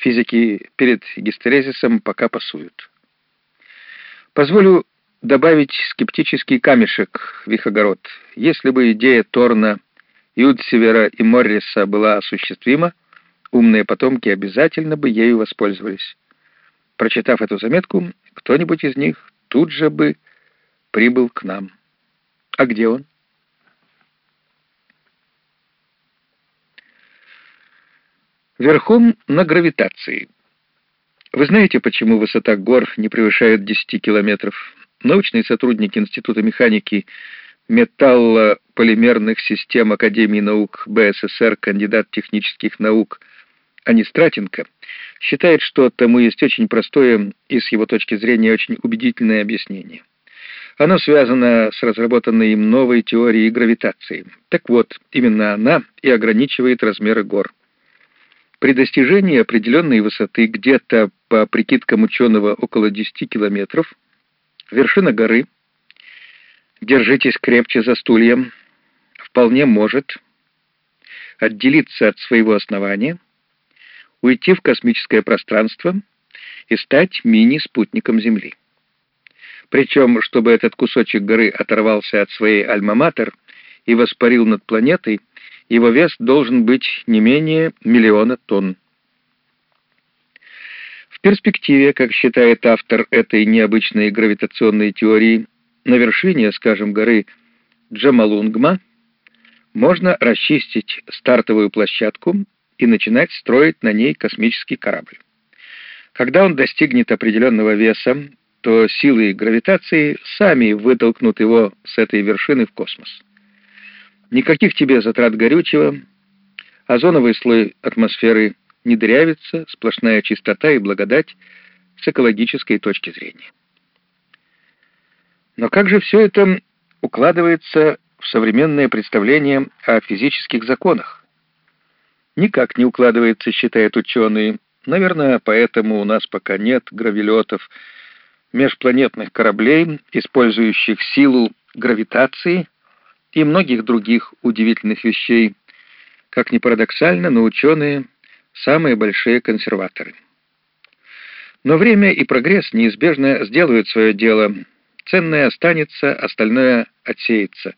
Физики перед гистерезисом пока пасуют. Позволю добавить скептический камешек в их огород. Если бы идея Торна, Юдсевера и Морриса была осуществима, умные потомки обязательно бы ею воспользовались. Прочитав эту заметку, кто-нибудь из них тут же бы прибыл к нам. А где он? Верхом на гравитации. Вы знаете, почему высота гор не превышает 10 километров? Научный сотрудник Института механики металлополимерных систем Академии наук БССР, кандидат технических наук Анистратенко, считает, что тому есть очень простое и с его точки зрения очень убедительное объяснение. Оно связано с разработанной им новой теорией гравитации. Так вот, именно она и ограничивает размеры гор. При достижении определенной высоты, где-то по прикидкам ученого около 10 километров, вершина горы, держитесь крепче за стульем, вполне может отделиться от своего основания, уйти в космическое пространство и стать мини-спутником Земли. Причем, чтобы этот кусочек горы оторвался от своей альма-матер и воспарил над планетой, его вес должен быть не менее миллиона тонн. В перспективе, как считает автор этой необычной гравитационной теории, на вершине, скажем, горы Джамалунгма можно расчистить стартовую площадку и начинать строить на ней космический корабль. Когда он достигнет определенного веса, то силы гравитации сами вытолкнут его с этой вершины в космос. Никаких тебе затрат горючего, озоновый слой атмосферы не дырявится, сплошная чистота и благодать с экологической точки зрения. Но как же все это укладывается в современное представление о физических законах? Никак не укладывается, считают ученые. Наверное, поэтому у нас пока нет гравелетов, межпланетных кораблей, использующих силу гравитации — и многих других удивительных вещей. Как ни парадоксально, но ученые — самые большие консерваторы. Но время и прогресс неизбежно сделают свое дело. Ценное останется, остальное отсеется.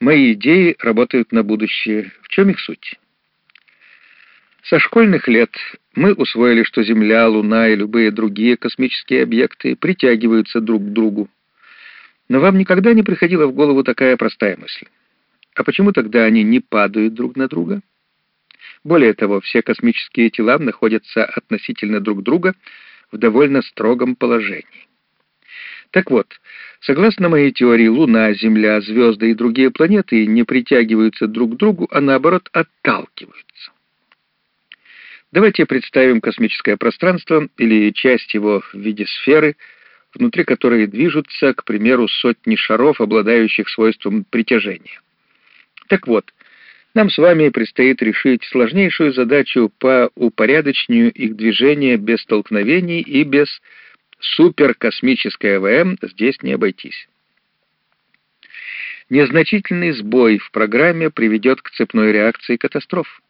Мои идеи работают на будущее. В чем их суть? Со школьных лет мы усвоили, что Земля, Луна и любые другие космические объекты притягиваются друг к другу. Но вам никогда не приходила в голову такая простая мысль? А почему тогда они не падают друг на друга? Более того, все космические тела находятся относительно друг друга в довольно строгом положении. Так вот, согласно моей теории, Луна, Земля, звезды и другие планеты не притягиваются друг к другу, а наоборот отталкиваются. Давайте представим космическое пространство или часть его в виде сферы – внутри которой движутся, к примеру, сотни шаров, обладающих свойством притяжения. Так вот, нам с вами предстоит решить сложнейшую задачу по упорядочению их движения без столкновений и без суперкосмической АВМ здесь не обойтись. Незначительный сбой в программе приведет к цепной реакции катастроф.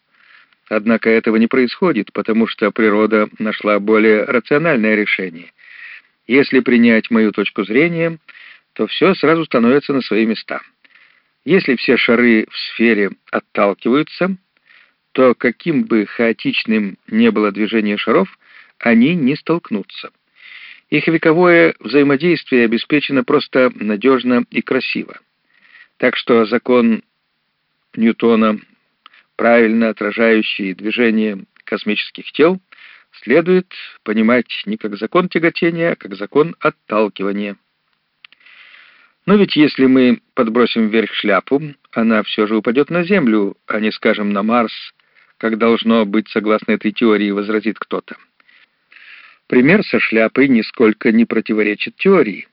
Однако этого не происходит, потому что природа нашла более рациональное решение — если принять мою точку зрения, то все сразу становится на свои места. Если все шары в сфере отталкиваются, то каким бы хаотичным ни было движение шаров, они не столкнутся. Их вековое взаимодействие обеспечено просто надежно и красиво. Так что закон Ньютона, правильно отражающий движение космических тел, следует понимать не как закон тяготения, а как закон отталкивания. Но ведь если мы подбросим вверх шляпу, она все же упадет на Землю, а не, скажем, на Марс, как должно быть согласно этой теории, возразит кто-то. Пример со шляпой нисколько не противоречит теории.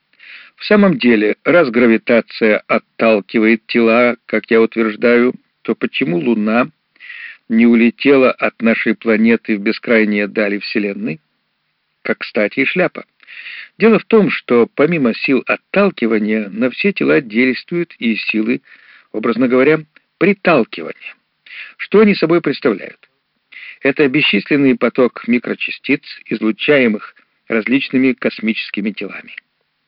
В самом деле, раз гравитация отталкивает тела, как я утверждаю, то почему Луна не улетела от нашей планеты в бескрайние дали Вселенной? Как, кстати, и шляпа. Дело в том, что помимо сил отталкивания на все тела действуют и силы, образно говоря, приталкивания. Что они собой представляют? Это бесчисленный поток микрочастиц, излучаемых различными космическими телами.